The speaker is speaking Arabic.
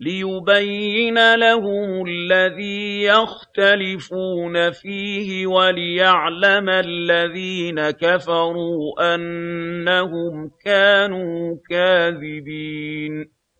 لِيُبَيِّنَ لَهُمُ الَّذِي يَخْتَلِفُونَ فِيهِ وَلِيَعْلَمَ الَّذِينَ كَفَرُوا أَنَّهُمْ كَانُوا كَاذِبِينَ.